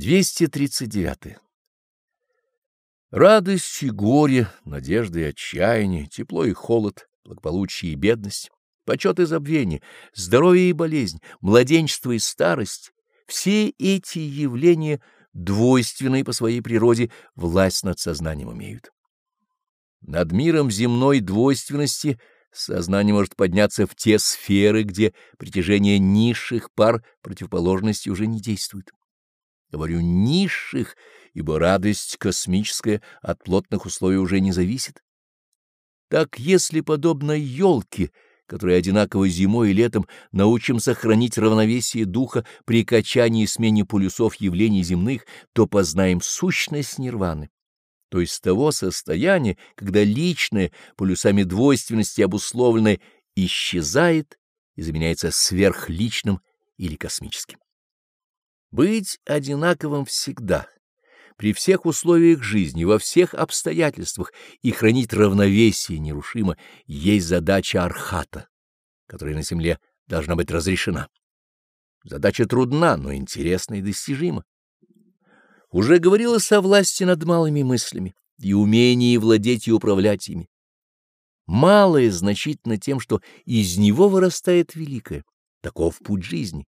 239. Радость и горе, надежда и отчаяние, тепло и холод, благополучие и бедность, почет и забвение, здоровье и болезнь, младенчество и старость — все эти явления, двойственные по своей природе, власть над сознанием имеют. Над миром земной двойственности сознание может подняться в те сферы, где притяжение низших пар противоположности уже не действует. Говорю низших, ибо радость космическая от плотных условий уже не зависит. Так если, подобно елке, которая одинаково зимой и летом, научим сохранить равновесие духа при качании и смене полюсов явлений земных, то познаем сущность нирваны, то есть того состояния, когда личное, полюсами двойственности обусловленное, исчезает и заменяется сверхличным или космическим. Быть одинаковым всегда, при всех условиях жизни, во всех обстоятельствах и хранить равновесие нерушимо есть задача архата, которая на земле должна быть разрешена. Задача трудна, но интересна и достижима. Уже говорилось о власти над малыми мыслями и умении владеть и управлять ими. Малое значительно тем, что из него вырастает великое. Таков путь жизни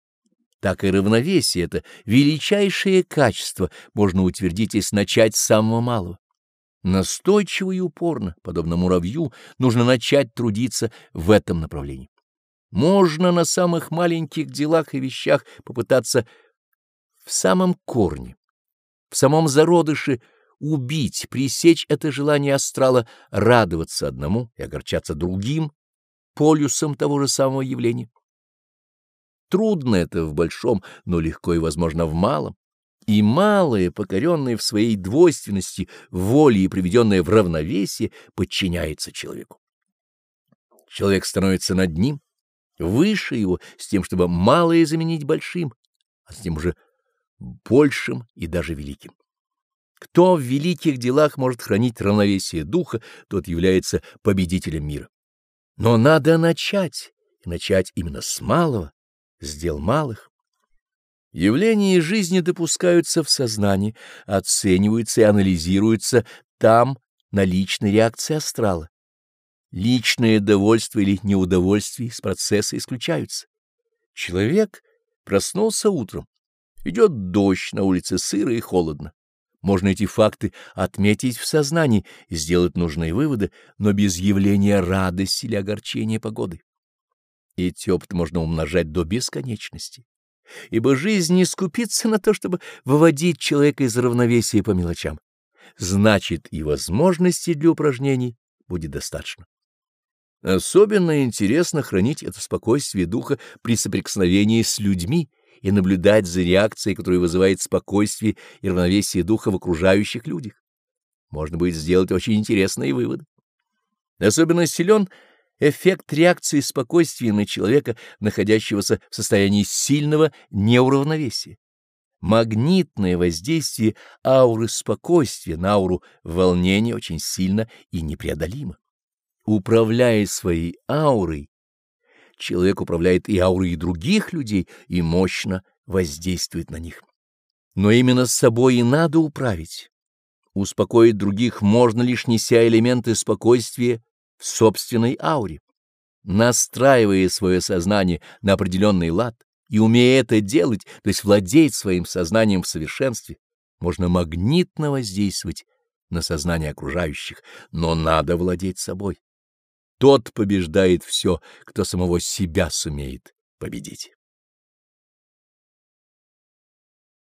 так и равновесие — это величайшее качество, можно утвердить, если начать с самого малого. Настойчиво и упорно, подобно муравью, нужно начать трудиться в этом направлении. Можно на самых маленьких делах и вещах попытаться в самом корне, в самом зародыше убить, пресечь это желание астрала радоваться одному и огорчаться другим полюсом того же самого явления. Трудно это в большом, но легко и возможно в малом. И малое, покоренное в своей двойственности, воле и приведенное в равновесие, подчиняется человеку. Человек становится над ним, выше его, с тем, чтобы малое заменить большим, а с тем уже большим и даже великим. Кто в великих делах может хранить равновесие духа, тот является победителем мира. Но надо начать, и начать именно с малого, Сдел малых. Явления жизни допускаются в сознании, оцениваются и анализируются там на личной реакции астрала. Личное довольство или неудовольствие из процесса исключаются. Человек проснулся утром. Идет дождь, на улице сыро и холодно. Можно эти факты отметить в сознании и сделать нужные выводы, но без явления радости или огорчения погоды. Эти опыты можно умножать до бесконечности, ибо жизнь не скупится на то, чтобы выводить человека из равновесия по мелочам. Значит, и возможностей для упражнений будет достаточно. Особенно интересно хранить это спокойствие духа при соприкосновении с людьми и наблюдать за реакцией, которая вызывает спокойствие и равновесие духа в окружающих людях. Можно будет сделать очень интересные выводы. Особенно силен эффект реакции спокойствия на человека, находящегося в состоянии сильного неуравновесия. Магнитное воздействие ауры спокойствия на ауру волнения очень сильно и непреодолимо. Управляя своей аурой, человек управляет и аурой других людей и мощно воздействует на них. Но именно с собой и надо управить. Успокоить других можно лишь неся элементы спокойствия в собственной ауре. Настраивая свое сознание на определенный лад и умея это делать, то есть владеть своим сознанием в совершенстве, можно магнитно воздействовать на сознание окружающих, но надо владеть собой. Тот побеждает все, кто самого себя сумеет победить.